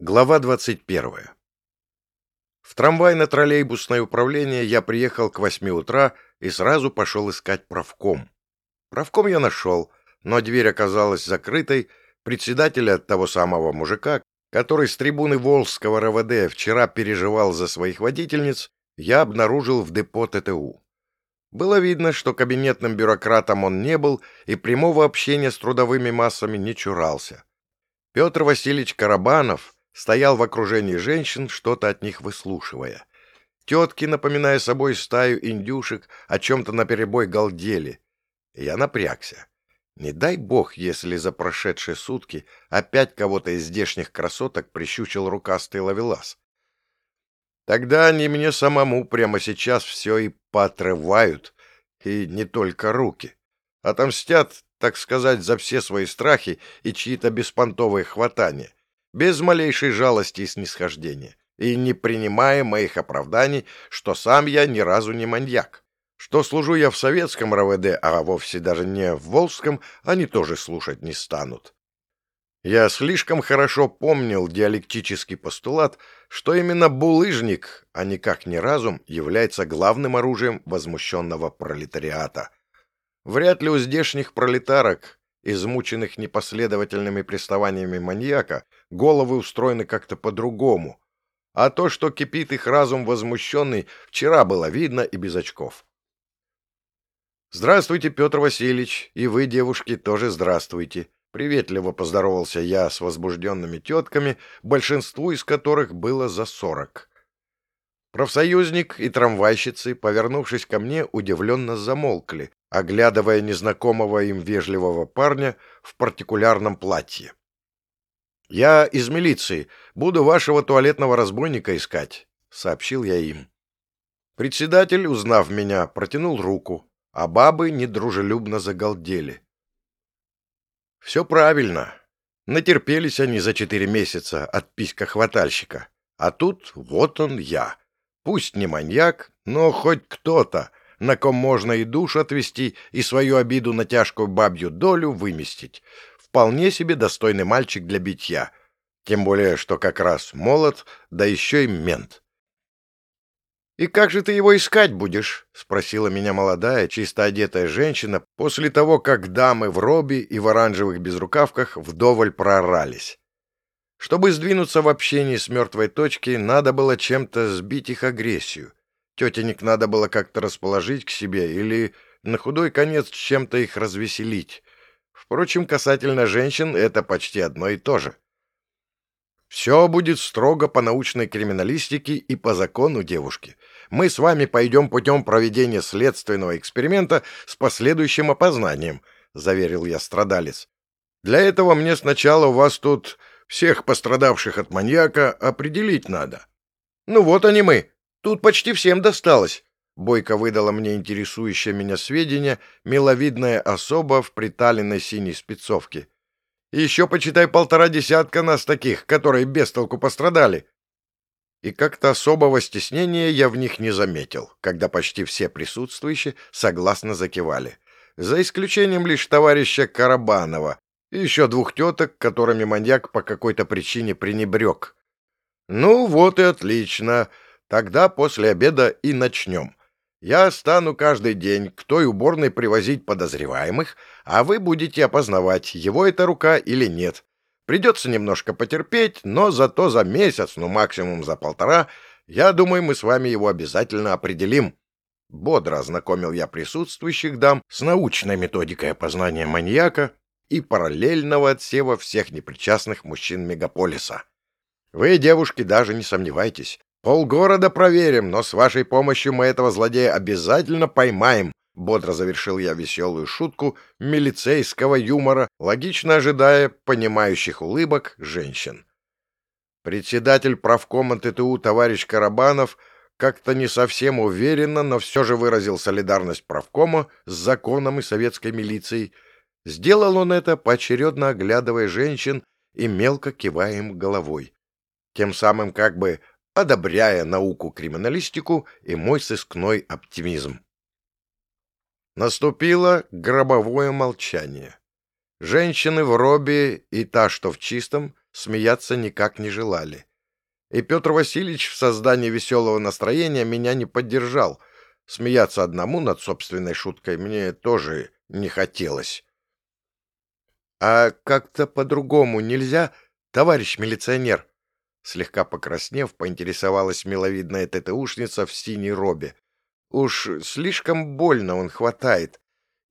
Глава 21. В трамвайно-троллейбусное управление я приехал к восьми утра и сразу пошел искать правком. Правком я нашел, но дверь оказалась закрытой, председателя того самого мужика, который с трибуны Волжского РВД вчера переживал за своих водительниц, я обнаружил в депо ТТУ. Было видно, что кабинетным бюрократом он не был и прямого общения с трудовыми массами не чурался. Петр Васильевич Карабанов стоял в окружении женщин, что-то от них выслушивая. Тетки, напоминая собой стаю индюшек, о чем-то наперебой галдели. я напрягся. Не дай бог, если за прошедшие сутки опять кого-то из здешних красоток прищучил рукастый ловелас. Тогда они мне самому прямо сейчас все и поотрывают, и не только руки. Отомстят, так сказать, за все свои страхи и чьи-то беспонтовые хватания без малейшей жалости и снисхождения, и не принимая моих оправданий, что сам я ни разу не маньяк. Что служу я в советском РВД, а вовсе даже не в Волжском, они тоже слушать не станут. Я слишком хорошо помнил диалектический постулат, что именно булыжник, а никак не разум, является главным оружием возмущенного пролетариата. Вряд ли у здешних пролетарок измученных непоследовательными приставаниями маньяка, головы устроены как-то по-другому. А то, что кипит их разум возмущенный, вчера было видно и без очков. «Здравствуйте, Петр Васильевич, и вы, девушки, тоже здравствуйте», Приветливо поздоровался я с возбужденными тетками, большинству из которых было за сорок. Профсоюзник и трамвайщицы, повернувшись ко мне, удивленно замолкли, оглядывая незнакомого им вежливого парня в партикулярном платье. «Я из милиции. Буду вашего туалетного разбойника искать», — сообщил я им. Председатель, узнав меня, протянул руку, а бабы недружелюбно загалдели. «Все правильно. Натерпелись они за четыре месяца от писька-хватальщика. А тут вот он я. Пусть не маньяк, но хоть кто-то, на ком можно и душ отвести, и свою обиду на тяжкую бабью долю выместить. Вполне себе достойный мальчик для битья. Тем более, что как раз молод, да еще и мент. «И как же ты его искать будешь?» — спросила меня молодая, чисто одетая женщина после того, как дамы в робе и в оранжевых безрукавках вдоволь проорались. Чтобы сдвинуться в общении с мертвой точки, надо было чем-то сбить их агрессию. Тетенек надо было как-то расположить к себе или, на худой конец, чем-то их развеселить. Впрочем, касательно женщин это почти одно и то же. Все будет строго по научной криминалистике и по закону девушки. Мы с вами пойдем путем проведения следственного эксперимента с последующим опознанием, — заверил я страдалец. Для этого мне сначала у вас тут всех пострадавших от маньяка определить надо. Ну вот они мы. Тут почти всем досталось. Бойко выдала мне интересующее меня сведения миловидная особа в приталенной синей спецовке. Еще, почитай, полтора десятка нас таких, которые без толку пострадали. И как-то особого стеснения я в них не заметил, когда почти все присутствующие согласно закивали. За исключением лишь товарища Карабанова, и еще двух теток, которыми маньяк по какой-то причине пренебрег. «Ну вот и отлично. Тогда после обеда и начнем. Я стану каждый день к той уборной привозить подозреваемых, а вы будете опознавать, его это рука или нет. Придется немножко потерпеть, но зато за месяц, ну максимум за полтора, я думаю, мы с вами его обязательно определим». Бодро ознакомил я присутствующих дам с научной методикой опознания маньяка, и параллельного отсева всех непричастных мужчин мегаполиса. Вы, девушки, даже не сомневайтесь. Полгорода проверим, но с вашей помощью мы этого злодея обязательно поймаем. Бодро завершил я веселую шутку милицейского юмора, логично ожидая понимающих улыбок женщин. Председатель правкома ТТУ товарищ Карабанов как-то не совсем уверенно, но все же выразил солидарность правкома с законом и советской милицией, Сделал он это, поочередно оглядывая женщин и мелко кивая им головой, тем самым как бы одобряя науку-криминалистику и мой сыскной оптимизм. Наступило гробовое молчание. Женщины в робе и та, что в чистом, смеяться никак не желали. И Петр Васильевич в создании веселого настроения меня не поддержал. Смеяться одному над собственной шуткой мне тоже не хотелось. «А как-то по-другому нельзя, товарищ милиционер?» Слегка покраснев, поинтересовалась миловидная ТТУшница в синей робе. «Уж слишком больно он хватает.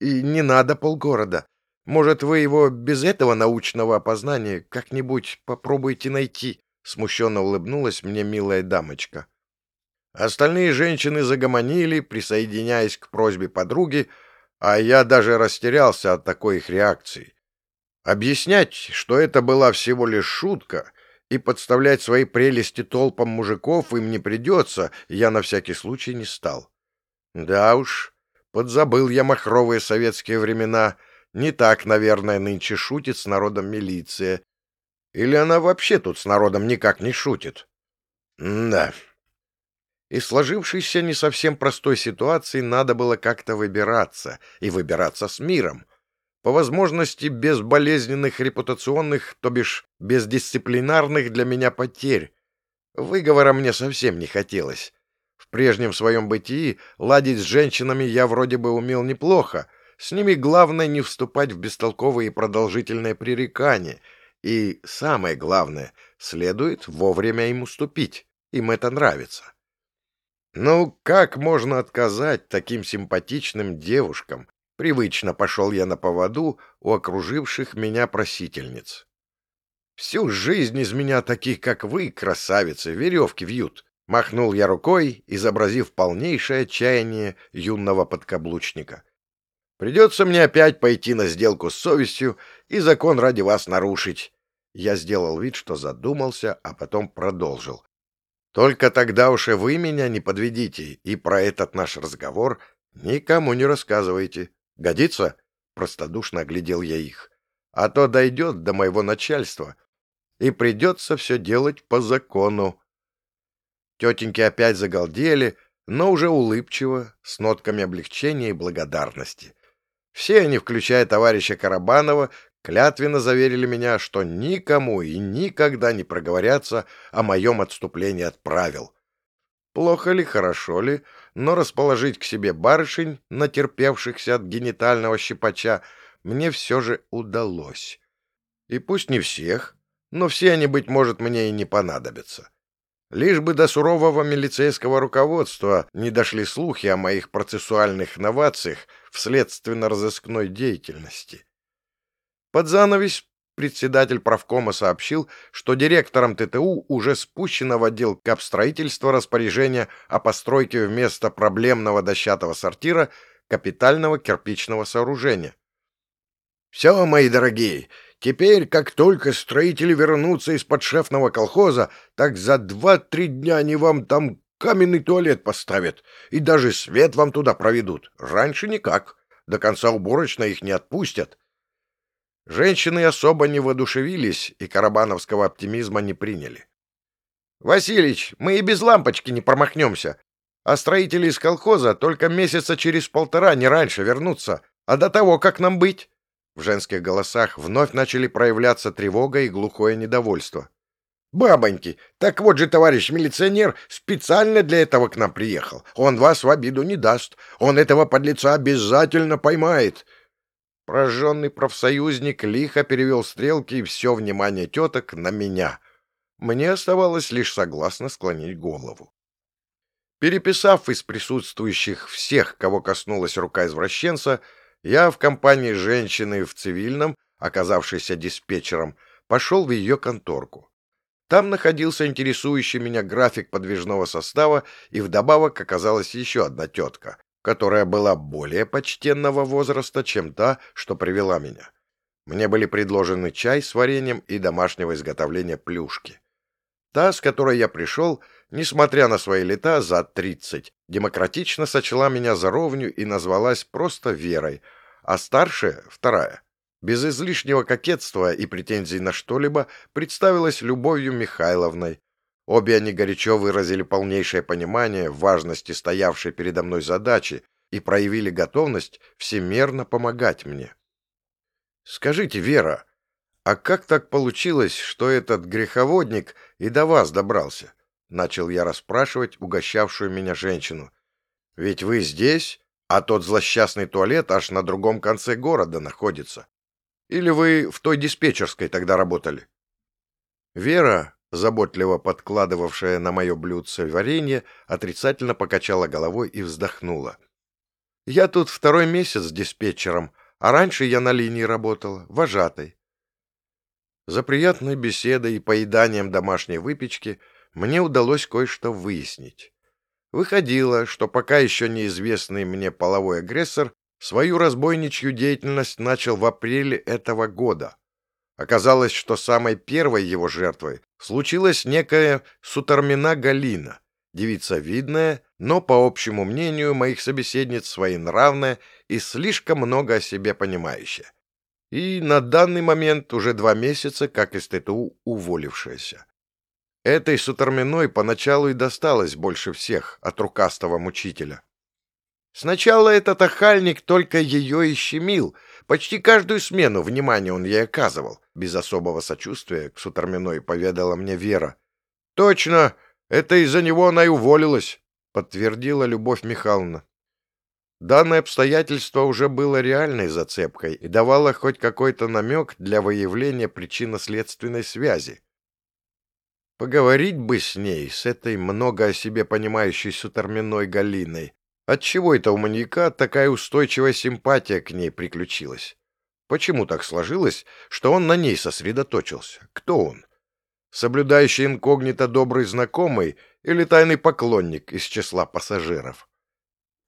И не надо полгорода. Может, вы его без этого научного опознания как-нибудь попробуете найти?» Смущенно улыбнулась мне милая дамочка. Остальные женщины загомонили, присоединяясь к просьбе подруги, а я даже растерялся от такой их реакции. Объяснять, что это была всего лишь шутка, и подставлять свои прелести толпам мужиков им не придется, я на всякий случай не стал. Да уж, подзабыл я махровые советские времена. Не так, наверное, нынче шутит с народом милиция. Или она вообще тут с народом никак не шутит? Да. Из сложившейся не совсем простой ситуации надо было как-то выбираться, и выбираться с миром. По возможности без болезненных репутационных, то бишь без дисциплинарных для меня потерь. Выговора мне совсем не хотелось. В прежнем своем бытии ладить с женщинами я вроде бы умел неплохо. С ними главное не вступать в бестолковые и продолжительные пререкания — и, самое главное, следует вовремя им уступить. Им это нравится. Ну, как можно отказать таким симпатичным девушкам? Привычно пошел я на поводу у окруживших меня просительниц. Всю жизнь из меня таких, как вы, красавицы, веревки вьют. Махнул я рукой, изобразив полнейшее отчаяние юного подкаблучника. Придется мне опять пойти на сделку с совестью и закон ради вас нарушить. Я сделал вид, что задумался, а потом продолжил. Только тогда уж и вы меня не подведите, и про этот наш разговор никому не рассказывайте. Годится? Простодушно оглядел я их. А то дойдет до моего начальства, и придется все делать по закону. Тетеньки опять загалдели, но уже улыбчиво, с нотками облегчения и благодарности. Все они, включая товарища Карабанова, клятвенно заверили меня, что никому и никогда не проговорятся о моем отступлении от правил. Плохо ли, хорошо ли, но расположить к себе барышень, натерпевшихся от генитального щипача, мне все же удалось. И пусть не всех, но все они, быть может, мне и не понадобятся. Лишь бы до сурового милицейского руководства не дошли слухи о моих процессуальных новациях в следственно-розыскной деятельности. Под занавес председатель правкома сообщил, что директором ТТУ уже спущено в отдел капстроительства распоряжение о постройке вместо проблемного дощатого сортира капитального кирпичного сооружения. «Все, мои дорогие, теперь, как только строители вернутся из подшефного колхоза, так за два-три дня они вам там каменный туалет поставят и даже свет вам туда проведут. Раньше никак. До конца уборочной их не отпустят. Женщины особо не воодушевились и карабановского оптимизма не приняли. «Василич, мы и без лампочки не промахнемся, а строители из колхоза только месяца через полтора, не раньше, вернутся. А до того, как нам быть?» В женских голосах вновь начали проявляться тревога и глухое недовольство. «Бабоньки, так вот же товарищ милиционер специально для этого к нам приехал. Он вас в обиду не даст. Он этого подлеца обязательно поймает. Прожженный профсоюзник лихо перевел стрелки и все внимание теток на меня. Мне оставалось лишь согласно склонить голову. Переписав из присутствующих всех, кого коснулась рука извращенца, я в компании женщины в цивильном, оказавшейся диспетчером, пошел в ее конторку. Там находился интересующий меня график подвижного состава, и вдобавок оказалась еще одна тетка, которая была более почтенного возраста, чем та, что привела меня. Мне были предложены чай с вареньем и домашнего изготовления плюшки. Та, с которой я пришел, несмотря на свои лета за тридцать, демократично сочла меня за ровню и назвалась просто Верой, а старшая, вторая, без излишнего кокетства и претензий на что-либо, представилась Любовью Михайловной, Обе они горячо выразили полнейшее понимание важности стоявшей передо мной задачи и проявили готовность всемерно помогать мне. Скажите, Вера, а как так получилось, что этот греховодник и до вас добрался? Начал я расспрашивать угощавшую меня женщину. Ведь вы здесь, а тот злосчастный туалет аж на другом конце города находится. Или вы в той диспетчерской тогда работали? Вера, заботливо подкладывавшая на мое блюдце варенье, отрицательно покачала головой и вздохнула. «Я тут второй месяц диспетчером, а раньше я на линии работала, вожатой». За приятной беседой и поеданием домашней выпечки мне удалось кое-что выяснить. Выходило, что пока еще неизвестный мне половой агрессор свою разбойничью деятельность начал в апреле этого года. Оказалось, что самой первой его жертвой случилась некая Сутармина Галина, девица видная, но, по общему мнению моих собеседниц, своенравная и слишком много о себе понимающая. И на данный момент уже два месяца, как из ТТУ уволившаяся. Этой Сутарминой поначалу и досталось больше всех от рукастого мучителя. Сначала этот охальник только ее и щемил. Почти каждую смену внимания он ей оказывал. Без особого сочувствия к Сутарминой поведала мне Вера. «Точно! Это из-за него она и уволилась», — подтвердила Любовь Михайловна. Данное обстоятельство уже было реальной зацепкой и давало хоть какой-то намек для выявления причинно-следственной связи. Поговорить бы с ней, с этой много о себе понимающей Сутарминой Галиной, Отчего это у маньяка такая устойчивая симпатия к ней приключилась? Почему так сложилось, что он на ней сосредоточился? Кто он? Соблюдающий инкогнито добрый знакомый или тайный поклонник из числа пассажиров?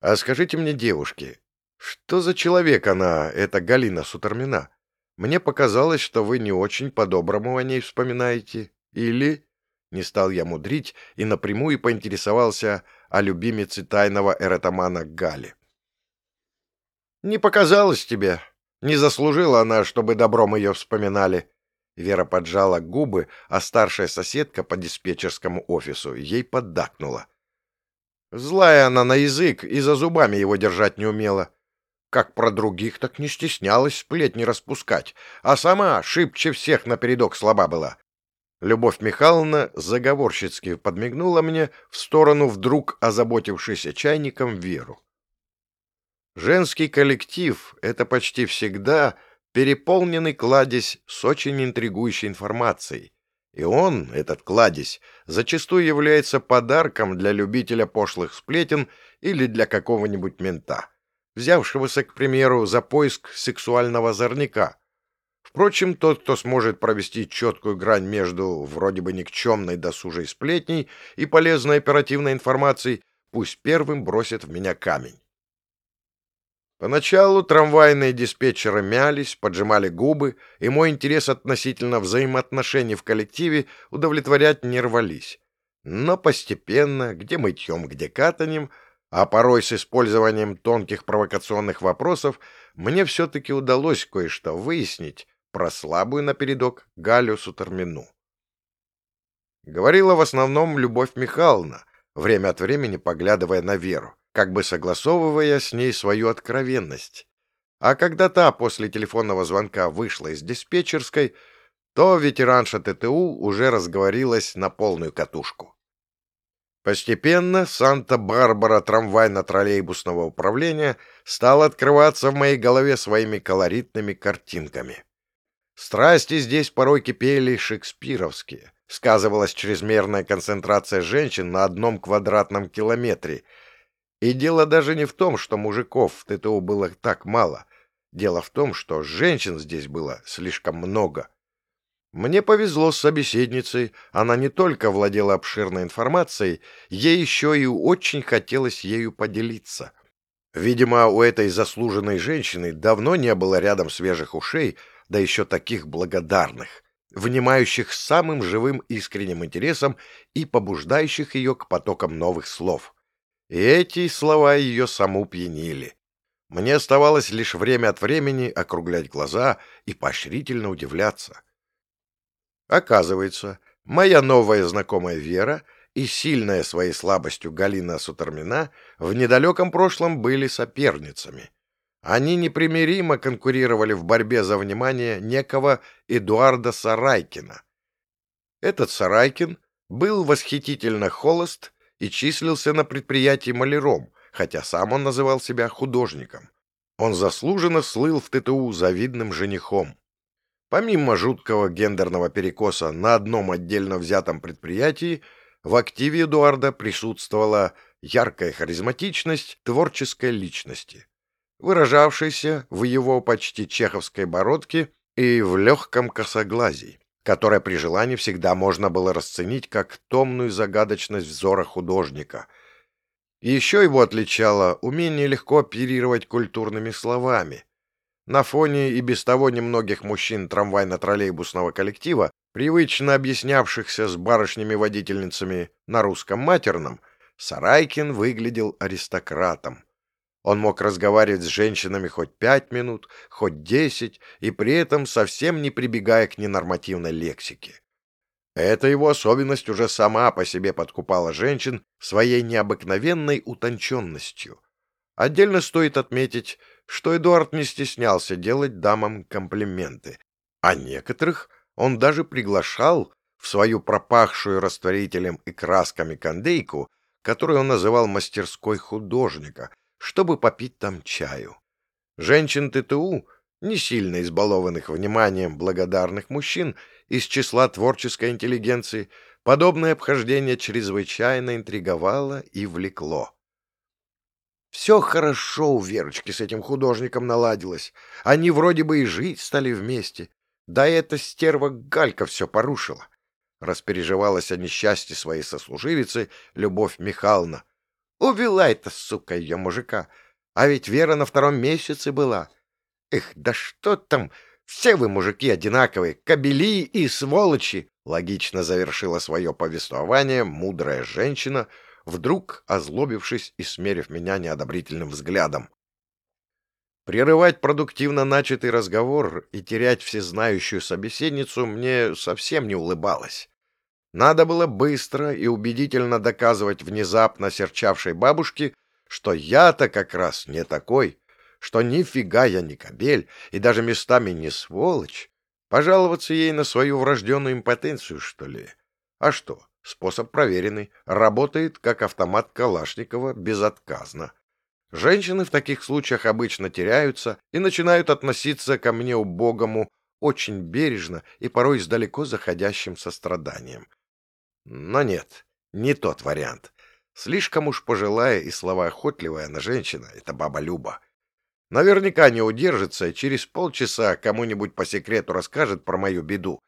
А скажите мне, девушки, что за человек она, эта Галина Сутармина? Мне показалось, что вы не очень по-доброму о ней вспоминаете. Или... Не стал я мудрить и напрямую поинтересовался, о любимице тайного эротомана Гали. «Не показалось тебе. Не заслужила она, чтобы добром ее вспоминали». Вера поджала губы, а старшая соседка по диспетчерскому офису ей поддакнула. Злая она на язык и за зубами его держать не умела. Как про других, так не стеснялась сплетни распускать, а сама шибче всех напередок слаба была. Любовь Михайловна заговорщицки подмигнула мне в сторону вдруг озаботившейся чайником Веру. Женский коллектив — это почти всегда переполненный кладезь с очень интригующей информацией. И он, этот кладезь, зачастую является подарком для любителя пошлых сплетен или для какого-нибудь мента, взявшегося, к примеру, за поиск сексуального озорника — Впрочем, тот, кто сможет провести четкую грань между вроде бы никчемной досужей сплетней и полезной оперативной информацией, пусть первым бросит в меня камень. Поначалу трамвайные диспетчеры мялись, поджимали губы, и мой интерес относительно взаимоотношений в коллективе удовлетворять не рвались. Но постепенно, где мытьем, где катанием, а порой с использованием тонких провокационных вопросов, мне все-таки удалось кое-что выяснить, про слабую напередок Галю Сутармину. Говорила в основном Любовь Михайловна, время от времени поглядывая на Веру, как бы согласовывая с ней свою откровенность. А когда та после телефонного звонка вышла из диспетчерской, то ветеранша ТТУ уже разговорилась на полную катушку. Постепенно Санта-Барбара трамвайно-троллейбусного управления стала открываться в моей голове своими колоритными картинками. Страсти здесь порой кипели шекспировские. Сказывалась чрезмерная концентрация женщин на одном квадратном километре. И дело даже не в том, что мужиков в ТТУ было так мало. Дело в том, что женщин здесь было слишком много. Мне повезло с собеседницей. Она не только владела обширной информацией, ей еще и очень хотелось ею поделиться. Видимо, у этой заслуженной женщины давно не было рядом свежих ушей, да еще таких благодарных, внимающих самым живым искренним интересом и побуждающих ее к потокам новых слов. И эти слова ее саму пьянили. Мне оставалось лишь время от времени округлять глаза и поощрительно удивляться. Оказывается, моя новая знакомая Вера и сильная своей слабостью Галина Сутармина в недалеком прошлом были соперницами — Они непримиримо конкурировали в борьбе за внимание некого Эдуарда Сарайкина. Этот Сарайкин был восхитительно холост и числился на предприятии маляром, хотя сам он называл себя художником. Он заслуженно слыл в ТТУ завидным женихом. Помимо жуткого гендерного перекоса на одном отдельно взятом предприятии, в активе Эдуарда присутствовала яркая харизматичность творческой личности, выражавшаяся в его почти чеховской бородке и в легком косоглазии, которое при желании всегда можно было расценить как томную загадочность взора художника. Еще его отличало умение легко оперировать культурными словами, на фоне и без того немногих мужчин трамвайно-троллейбусного коллектива, привычно объяснявшихся с барышнями-водительницами на русском матерном, Сарайкин выглядел аристократом. Он мог разговаривать с женщинами хоть пять минут, хоть десять, и при этом совсем не прибегая к ненормативной лексике. Эта его особенность уже сама по себе подкупала женщин своей необыкновенной утонченностью. Отдельно стоит отметить, что Эдуард не стеснялся делать дамам комплименты, а некоторых он даже приглашал в свою пропахшую растворителем и красками кондейку, которую он называл мастерской художника, чтобы попить там чаю. Женщин ТТУ, не сильно избалованных вниманием благодарных мужчин из числа творческой интеллигенции, подобное обхождение чрезвычайно интриговало и влекло. Все хорошо у Верочки с этим художником наладилось. Они вроде бы и жить стали вместе. Да эта стерва Галька все порушила. Распереживалась о несчастье своей сослуживицы Любовь Михайловна. Увела эта сука ее мужика. А ведь Вера на втором месяце была. Эх, да что там, все вы мужики одинаковые, кобели и сволочи! Логично завершила свое повествование мудрая женщина — вдруг озлобившись и смерив меня неодобрительным взглядом. Прерывать продуктивно начатый разговор и терять всезнающую собеседницу мне совсем не улыбалось. Надо было быстро и убедительно доказывать внезапно серчавшей бабушке, что я-то как раз не такой, что нифига я не кобель и даже местами не сволочь. Пожаловаться ей на свою врожденную импотенцию, что ли? А что? Способ проверенный, работает как автомат Калашникова безотказно. Женщины в таких случаях обычно теряются и начинают относиться ко мне убогому очень бережно и порой с далеко заходящим состраданием. Но нет, не тот вариант. Слишком уж пожилая и словоохотливая она женщина, это баба Люба. Наверняка не удержится и через полчаса кому-нибудь по секрету расскажет про мою беду.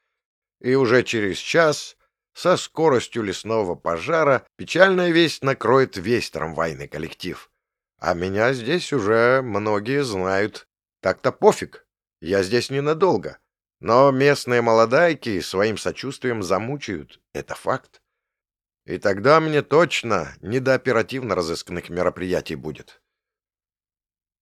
И уже через час со скоростью лесного пожара печальная весть накроет весь трамвайный коллектив. А меня здесь уже многие знают. Так-то пофиг, я здесь ненадолго. Но местные молодайки своим сочувствием замучают, это факт. И тогда мне точно не до оперативно-розыскных мероприятий будет.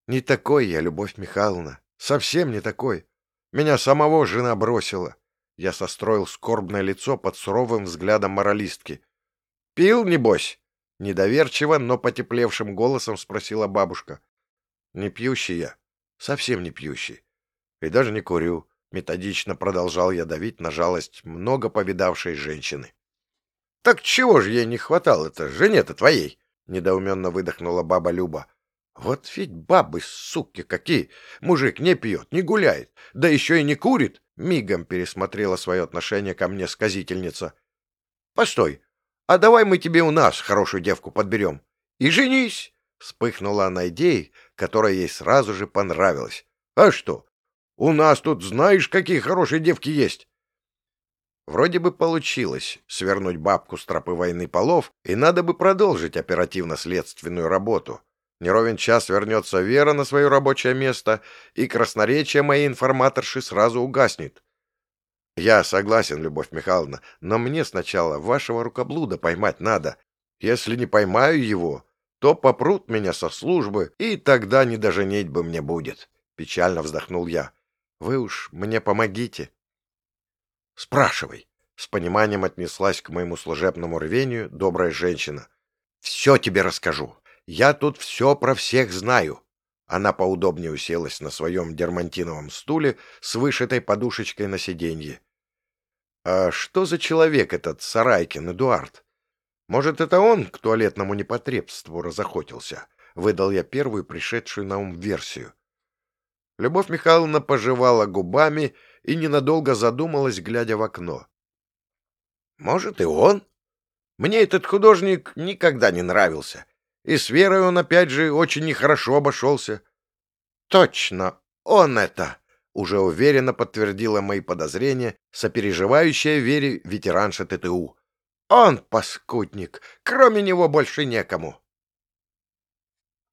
Не такой я, Любовь Михайловна, совсем не такой. Меня самого жена бросила. Я состроил скорбное лицо под суровым взглядом моралистки. «Пил, небось?» Недоверчиво, но потеплевшим голосом спросила бабушка. «Не пьющий я. Совсем не пьющий. И даже не курю». Методично продолжал я давить на жалость много повидавшей женщины. «Так чего же ей не хватало-то, жене-то твоей?» — недоуменно выдохнула баба Люба. «Вот ведь бабы, суки какие! Мужик не пьет, не гуляет, да еще и не курит!» Мигом пересмотрела свое отношение ко мне сказительница. «Постой, а давай мы тебе у нас хорошую девку подберем. И женись!» Вспыхнула она идеей, которая ей сразу же понравилась. «А что? У нас тут знаешь, какие хорошие девки есть!» Вроде бы получилось свернуть бабку с тропы войны полов, и надо бы продолжить оперативно-следственную работу. Неровен час вернется Вера на свое рабочее место, и красноречие моей информаторши сразу угаснет. Я согласен, Любовь Михайловна, но мне сначала вашего рукоблуда поймать надо. Если не поймаю его, то попрут меня со службы, и тогда не доженить бы мне будет. Печально вздохнул я. Вы уж мне помогите. Спрашивай. С пониманием отнеслась к моему служебному рвению добрая женщина. Все тебе расскажу. Я тут все про всех знаю. Она поудобнее уселась на своем дермантиновом стуле с вышитой подушечкой на сиденье. «А что за человек этот Сарайкин Эдуард? Может, это он к туалетному непотребству разохотился?» Выдал я первую пришедшую на ум версию. Любовь Михайловна пожевала губами и ненадолго задумалась, глядя в окно. «Может, и он? Мне этот художник никогда не нравился. И с Верой он, опять же, очень нехорошо обошелся. Точно, он это, уже уверенно подтвердила мои подозрения сопереживающая Вере ветеранша ТТУ. Он паскудник, кроме него больше некому.